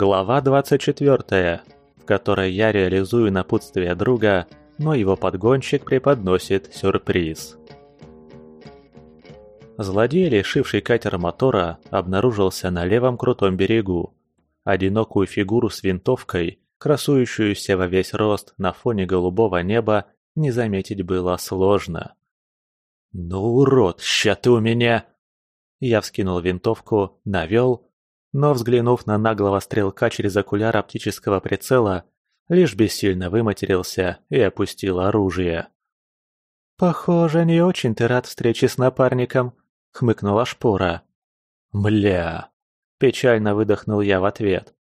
Глава 24, в которой я реализую напутствие друга, но его подгонщик преподносит сюрприз. Злодей, лишивший катер мотора, обнаружился на левом крутом берегу. Одинокую фигуру с винтовкой, красующуюся во весь рост на фоне голубого неба, не заметить было сложно. «Ну, урод, ща ты у меня!» Я вскинул винтовку, навел но, взглянув на наглого стрелка через окуляр оптического прицела, лишь бессильно выматерился и опустил оружие. «Похоже, не очень ты рад встрече с напарником», — хмыкнула шпора. «Мля!» — печально выдохнул я в ответ.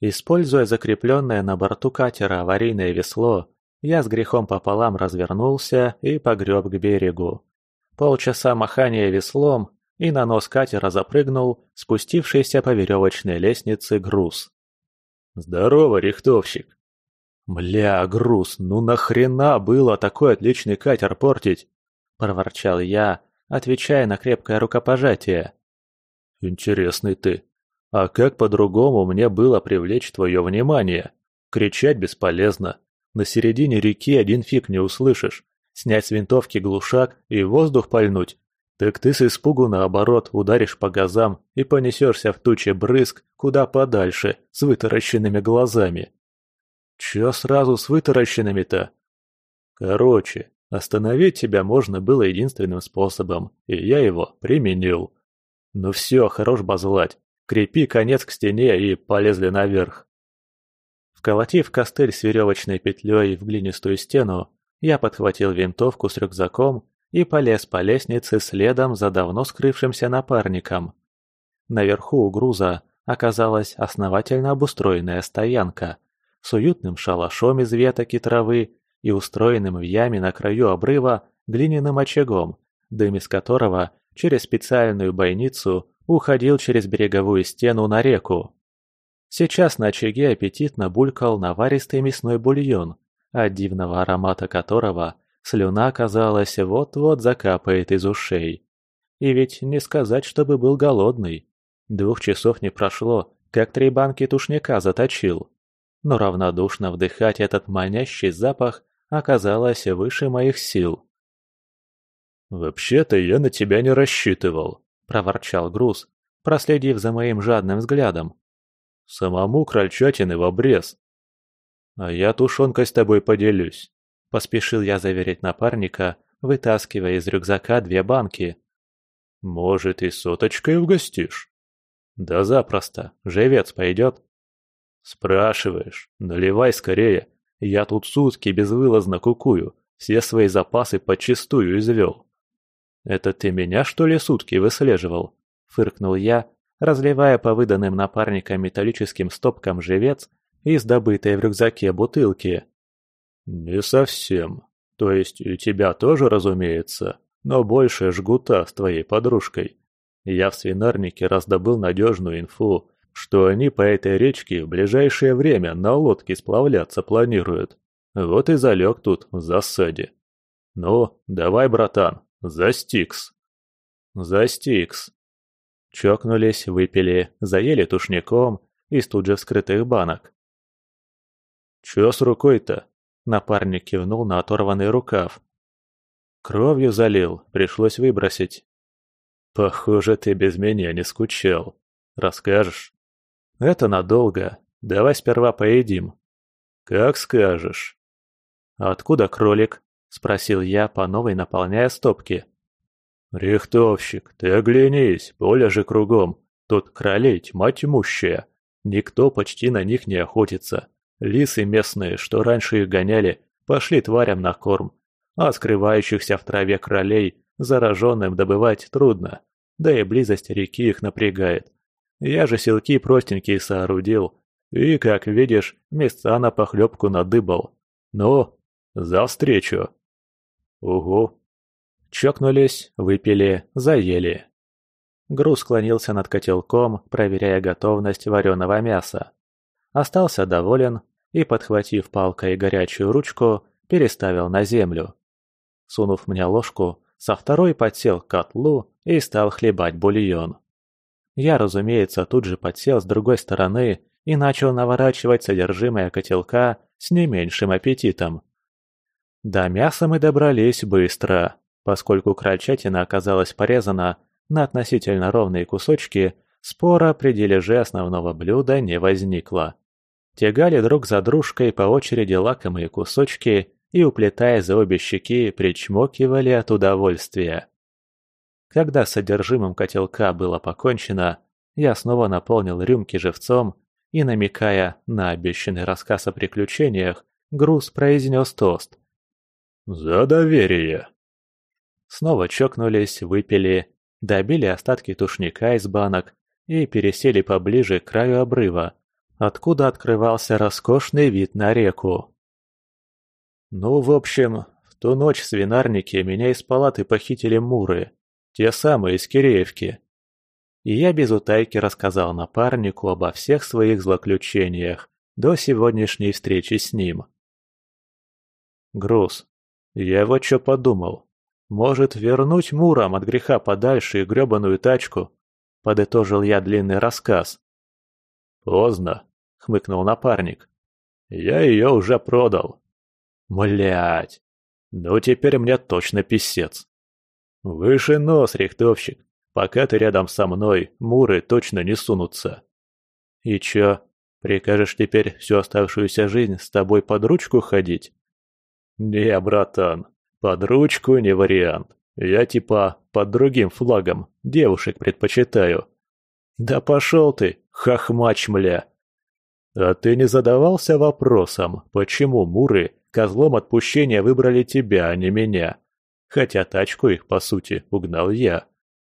Используя закрепленное на борту катера аварийное весло, я с грехом пополам развернулся и погреб к берегу. Полчаса махания веслом, и на нос катера запрыгнул спустившийся по веревочной лестнице груз. «Здорово, рихтовщик!» «Мля, груз, ну нахрена было такой отличный катер портить?» – проворчал я, отвечая на крепкое рукопожатие. «Интересный ты. А как по-другому мне было привлечь твое внимание? Кричать бесполезно. На середине реки один фиг не услышишь. Снять с винтовки глушак и воздух пальнуть так ты с испугу наоборот ударишь по газам и понесешься в туче брызг куда подальше с вытаращенными глазами. Чё сразу с вытаращенными-то? Короче, остановить тебя можно было единственным способом, и я его применил. Ну все, хорош базлать, крепи конец к стене и полезли наверх. Вколотив костыль с веревочной петлей в глинистую стену, я подхватил винтовку с рюкзаком и полез по лестнице следом за давно скрывшимся напарником. Наверху у груза оказалась основательно обустроенная стоянка с уютным шалашом из веток и травы и устроенным в яме на краю обрыва глиняным очагом, дым из которого через специальную бойницу уходил через береговую стену на реку. Сейчас на очаге аппетитно булькал наваристый мясной бульон, от дивного аромата которого Слюна, казалось, вот-вот закапает из ушей. И ведь не сказать, чтобы был голодный. Двух часов не прошло, как три банки тушняка заточил. Но равнодушно вдыхать этот манящий запах оказалось выше моих сил. «Вообще-то я на тебя не рассчитывал», – проворчал груз, проследив за моим жадным взглядом. «Самому крольчатины в обрез. А я тушенкой с тобой поделюсь. Поспешил я заверить напарника, вытаскивая из рюкзака две банки. «Может, и соточкой угостишь?» «Да запросто. Живец пойдет?» «Спрашиваешь. Наливай скорее. Я тут сутки безвылазно кукую. Все свои запасы подчистую извел». «Это ты меня, что ли, сутки выслеживал?» — фыркнул я, разливая по выданным напарникам металлическим стопкам живец из добытой в рюкзаке бутылки. «Не совсем. То есть и тебя тоже, разумеется, но больше жгута с твоей подружкой. Я в свинарнике раздобыл надежную инфу, что они по этой речке в ближайшее время на лодке сплавляться планируют. Вот и залег тут в засаде. Ну, давай, братан, за Стикс. За Стикс. Чокнулись, выпили, заели тушняком из тут же вскрытых банок. «Чё с рукой-то?» Напарник кивнул на оторванный рукав. Кровью залил, пришлось выбросить. Похоже, ты без меня не скучал. Расскажешь? Это надолго. Давай сперва поедим. Как скажешь. откуда кролик? Спросил я, по новой наполняя стопки. «Рихтовщик, ты оглянись, поле же кругом. Тут кролей тьма тьмущая. Никто почти на них не охотится. Лисы местные, что раньше их гоняли, пошли тварям на корм, а скрывающихся в траве кролей зараженным добывать трудно, да и близость реки их напрягает. Я же селки простенькие соорудил, и, как видишь, места на похлебку надыбал. Ну, за встречу. Угу. Чокнулись, выпили, заели. Груз склонился над котелком, проверяя готовность вареного мяса. Остался доволен и, подхватив палкой горячую ручку, переставил на землю. Сунув мне ложку, со второй подсел к котлу и стал хлебать бульон. Я, разумеется, тут же подсел с другой стороны и начал наворачивать содержимое котелка с не меньшим аппетитом. До мяса мы добрались быстро, поскольку крольчатина оказалась порезана на относительно ровные кусочки, спора при дележе основного блюда не возникло. Тягали друг за дружкой по очереди лакомые кусочки и, уплетая за обе щеки, причмокивали от удовольствия. Когда с содержимым котелка было покончено, я снова наполнил рюмки живцом и, намекая на обещанный рассказ о приключениях, груз произнес тост. «За доверие!» Снова чокнулись, выпили, добили остатки тушника из банок и пересели поближе к краю обрыва, откуда открывался роскошный вид на реку. Ну, в общем, в ту ночь в свинарнике меня из палаты похитили муры, те самые из Киреевки. И я без утайки рассказал напарнику обо всех своих злоключениях до сегодняшней встречи с ним. Груз. Я вот что подумал. Может, вернуть Мурам от греха подальше и грёбаную тачку? Подытожил я длинный рассказ. Поздно, хмыкнул напарник. Я ее уже продал. Млять. Ну теперь мне точно писец. Выше нос, рихтовщик. Пока ты рядом со мной, муры точно не сунутся. И чё, прикажешь теперь всю оставшуюся жизнь с тобой под ручку ходить? Не, братан, под ручку не вариант. Я типа под другим флагом девушек предпочитаю. Да пошел ты, хохмач, мля. А ты не задавался вопросом, почему муры козлом отпущения выбрали тебя, а не меня? Хотя тачку их, по сути, угнал я.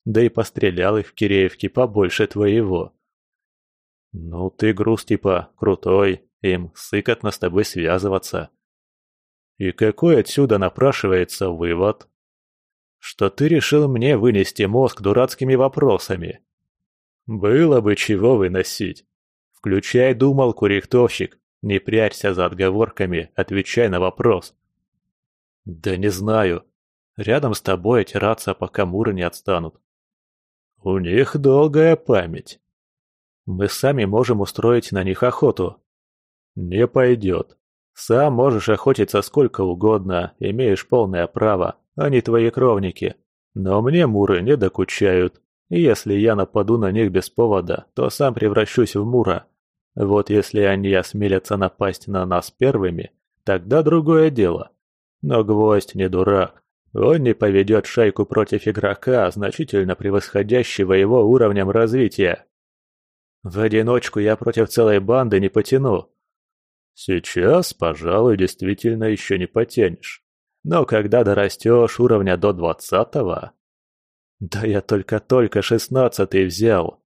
Да и пострелял их в Киреевке побольше твоего. Ну ты груз типа крутой, им сыкотно с тобой связываться. И какой отсюда напрашивается вывод? Что ты решил мне вынести мозг дурацкими вопросами. Было бы чего выносить. Включай думалку, рихтовщик. Не прячься за отговорками, отвечай на вопрос. Да не знаю. Рядом с тобой отираться, пока муры не отстанут. У них долгая память. Мы сами можем устроить на них охоту. Не пойдет. Сам можешь охотиться сколько угодно, имеешь полное право, они твои кровники. Но мне муры не докучают, и если я нападу на них без повода, то сам превращусь в мура. Вот если они осмелятся напасть на нас первыми, тогда другое дело. Но гвоздь не дурак. Он не поведет шайку против игрока, значительно превосходящего его уровнем развития. В одиночку я против целой банды не потяну, Сейчас, пожалуй, действительно еще не потянешь. Но когда дорастешь уровня до двадцатого... Да я только-только шестнадцатый взял.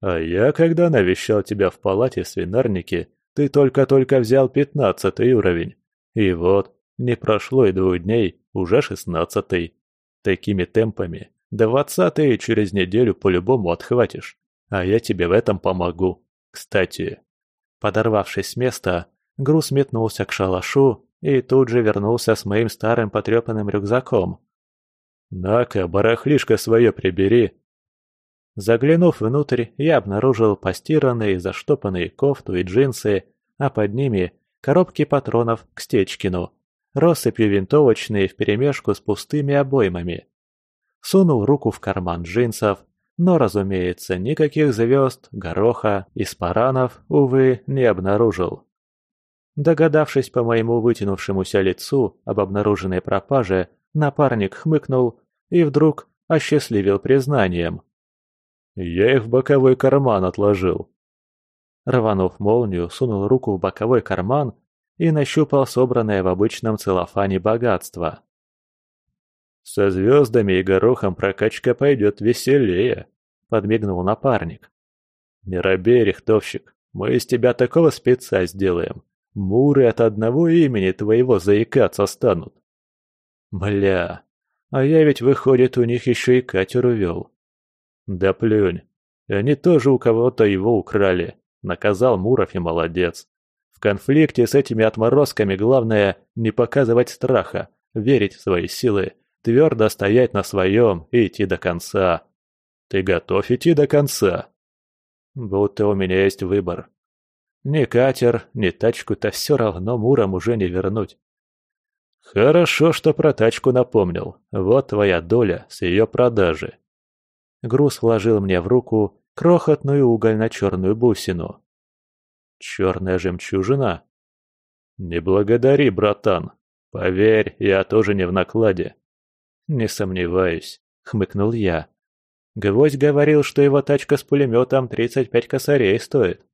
А я, когда навещал тебя в палате свинарники, ты только-только взял пятнадцатый уровень. И вот, не прошло и двух дней, уже шестнадцатый. Такими темпами двадцатый через неделю по-любому отхватишь. А я тебе в этом помогу. Кстати, Подорвавшись с места, груз метнулся к шалашу и тут же вернулся с моим старым потрепанным рюкзаком. «На-ка, барахлишко свое прибери!» Заглянув внутрь, я обнаружил постиранные, заштопанные кофту и джинсы, а под ними коробки патронов к Стечкину, россыпью винтовочные вперемешку с пустыми обоймами. Сунул руку в карман джинсов, но, разумеется, никаких звезд, гороха и спаранов, увы, не обнаружил. Догадавшись по моему вытянувшемуся лицу об обнаруженной пропаже, напарник хмыкнул и вдруг осчастливил признанием. «Я их в боковой карман отложил». Рванув молнию, сунул руку в боковой карман и нащупал собранное в обычном целлофане богатство. «Со звездами и горохом прокачка пойдет веселее», — подмигнул напарник. «Не робей, рихтовщик, мы из тебя такого спеца сделаем. Муры от одного имени твоего заикаться станут». «Бля, а я ведь, выходит, у них еще и катер увел». «Да плюнь, они тоже у кого-то его украли. Наказал Муров и молодец. В конфликте с этими отморозками главное не показывать страха, верить в свои силы Твердо стоять на своем и идти до конца. Ты готов идти до конца? Будто у меня есть выбор. Ни катер, ни тачку-то все равно Муром уже не вернуть. Хорошо, что про тачку напомнил. Вот твоя доля с ее продажи. Груз вложил мне в руку крохотную угольно-черную бусину. Черная жемчужина? Не благодари, братан. Поверь, я тоже не в накладе. Не сомневаюсь, хмыкнул я. Гвоздь говорил, что его тачка с пулеметом 35 косарей стоит.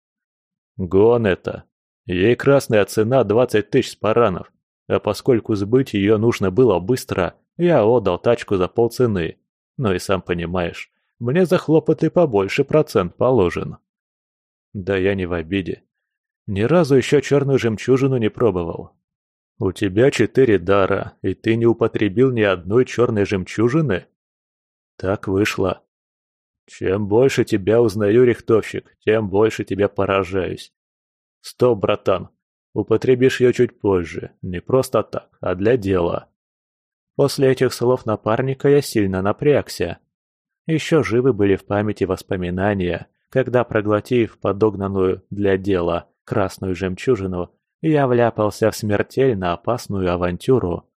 Гон это. Ей красная цена 20 тысяч спаранов, а поскольку сбыть ее нужно было быстро, я отдал тачку за полцены. Ну и сам понимаешь, мне за хлопоты побольше процент положен. Да я не в обиде. Ни разу еще черную жемчужину не пробовал. У тебя четыре дара, и ты не употребил ни одной черной жемчужины? Так вышло. Чем больше тебя узнаю, рихтовщик, тем больше тебя поражаюсь. Стоп, братан. Употребишь ее чуть позже, не просто так, а для дела. После этих слов напарника я сильно напрягся. Еще живы были в памяти воспоминания, когда, проглотив подогнанную для дела красную жемчужину, я вляпался в смертельно опасную авантюру.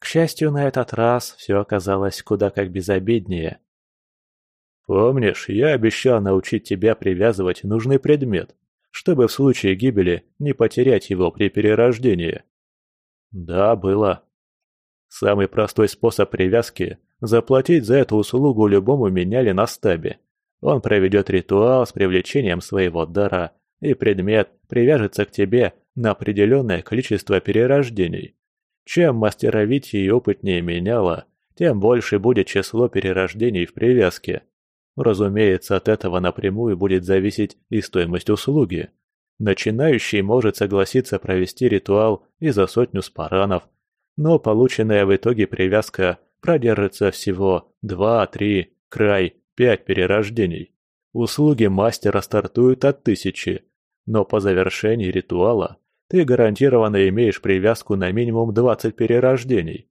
К счастью, на этот раз все оказалось куда как безобиднее. Помнишь, я обещал научить тебя привязывать нужный предмет, чтобы в случае гибели не потерять его при перерождении? Да, было. Самый простой способ привязки – заплатить за эту услугу любому меняли на стабе. Он проведет ритуал с привлечением своего дара, и предмет привяжется к тебе на определенное количество перерождений. Чем мастеровитее и опытнее меняла, тем больше будет число перерождений в привязке. Разумеется, от этого напрямую будет зависеть и стоимость услуги. Начинающий может согласиться провести ритуал и за сотню спаранов, но полученная в итоге привязка продержится всего 2-3, край 5 перерождений. Услуги мастера стартуют от тысячи, но по завершении ритуала ты гарантированно имеешь привязку на минимум 20 перерождений.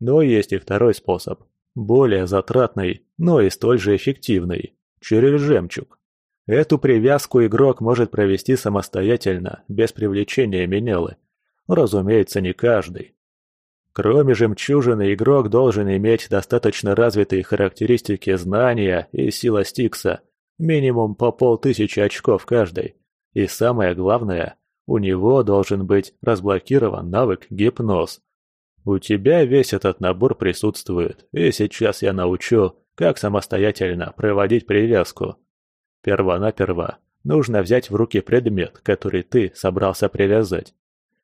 Но есть и второй способ более затратный, но и столь же эффективный, через жемчуг. Эту привязку игрок может провести самостоятельно, без привлечения менелы. Разумеется, не каждый. Кроме жемчужины, игрок должен иметь достаточно развитые характеристики знания и сила Стикса, минимум по полтысячи очков каждой. И самое главное, у него должен быть разблокирован навык гипноз, у тебя весь этот набор присутствует, и сейчас я научу, как самостоятельно проводить привязку. Первонаперво нужно взять в руки предмет, который ты собрался привязать.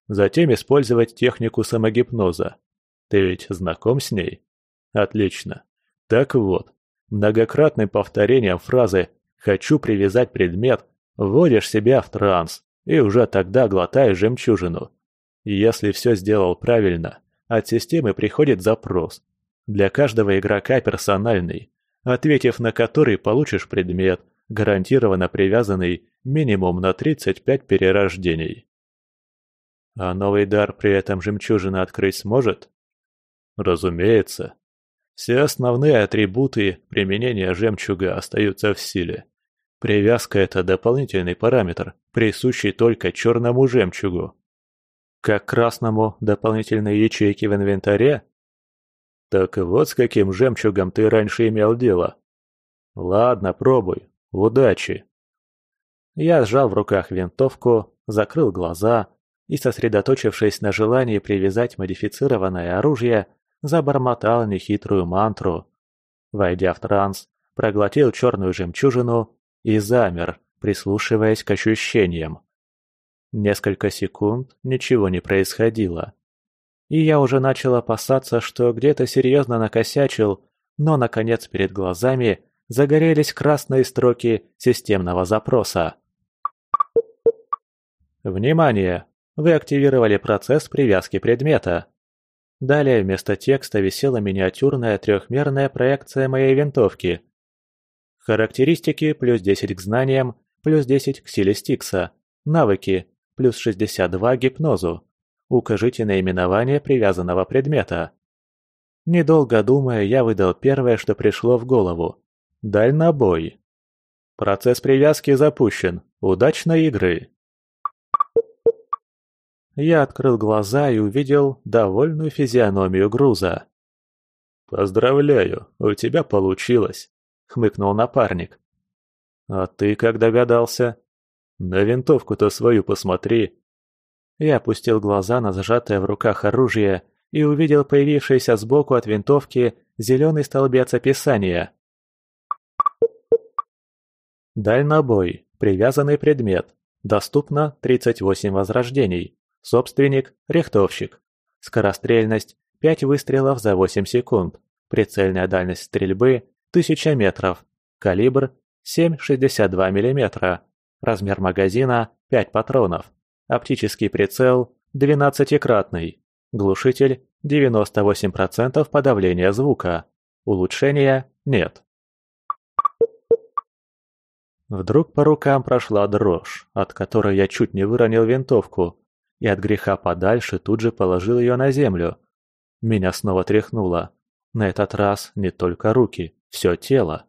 Затем использовать технику самогипноза. Ты ведь знаком с ней? Отлично. Так вот, многократным повторением фразы «хочу привязать предмет» вводишь себя в транс и уже тогда глотаешь жемчужину. Если все сделал правильно, от системы приходит запрос. Для каждого игрока персональный, ответив на который получишь предмет, гарантированно привязанный минимум на 35 перерождений. А новый дар при этом жемчужина открыть сможет? Разумеется. Все основные атрибуты применения жемчуга остаются в силе. Привязка – это дополнительный параметр, присущий только черному жемчугу. Как красному дополнительные ячейки в инвентаре? Так вот с каким жемчугом ты раньше имел дело. Ладно, пробуй. Удачи. Я сжал в руках винтовку, закрыл глаза и, сосредоточившись на желании привязать модифицированное оружие, забормотал нехитрую мантру. Войдя в транс, проглотил черную жемчужину и замер, прислушиваясь к ощущениям. Несколько секунд ничего не происходило. И я уже начал опасаться, что где-то серьезно накосячил, но, наконец, перед глазами загорелись красные строки системного запроса. Внимание! Вы активировали процесс привязки предмета. Далее вместо текста висела миниатюрная трехмерная проекция моей винтовки. Характеристики плюс 10 к знаниям, плюс 10 к силе Стикса. Навыки плюс 62 гипнозу. Укажите наименование привязанного предмета. Недолго думая, я выдал первое, что пришло в голову. Дальнобой. Процесс привязки запущен. Удачной игры. Я открыл глаза и увидел довольную физиономию груза. «Поздравляю, у тебя получилось», — хмыкнул напарник. «А ты как догадался?» «На винтовку-то свою посмотри». Я опустил глаза на зажатое в руках оружие и увидел появившийся сбоку от винтовки зеленый столбец описания. Дальнобой. Привязанный предмет. Доступно 38 возрождений. Собственник – рихтовщик. Скорострельность – 5 выстрелов за 8 секунд. Прицельная дальность стрельбы – 1000 метров. Калибр – 7,62 мм. Размер магазина – 5 патронов. Оптический прицел – 12-кратный. Глушитель – 98% подавления звука. Улучшения нет. Вдруг по рукам прошла дрожь, от которой я чуть не выронил винтовку, и от греха подальше тут же положил ее на землю. Меня снова тряхнуло. На этот раз не только руки, все тело.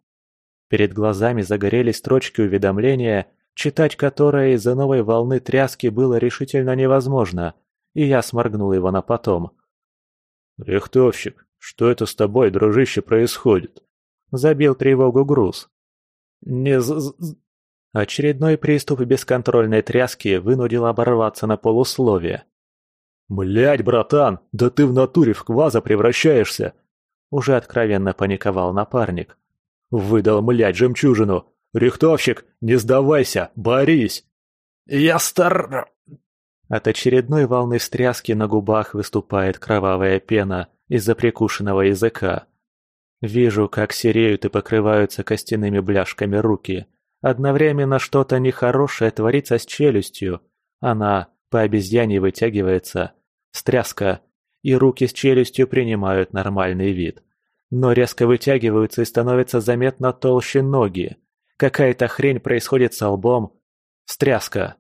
Перед глазами загорелись строчки уведомления, читать которые из-за новой волны тряски было решительно невозможно – и я сморгнул его на потом. «Рихтовщик, что это с тобой, дружище, происходит?» Забил тревогу груз. «Не з...» Очередной приступ бесконтрольной тряски вынудил оборваться на полусловие. «Блядь, братан, да ты в натуре в кваза превращаешься!» Уже откровенно паниковал напарник. «Выдал, млядь, жемчужину! Рихтовщик, не сдавайся, борись!» «Я стар...» От очередной волны встряски на губах выступает кровавая пена из-за прикушенного языка. Вижу, как сереют и покрываются костяными бляшками руки. Одновременно что-то нехорошее творится с челюстью. Она по обезьяне вытягивается. Стряска. И руки с челюстью принимают нормальный вид. Но резко вытягиваются и становятся заметно толще ноги. Какая-то хрень происходит со лбом. Стряска.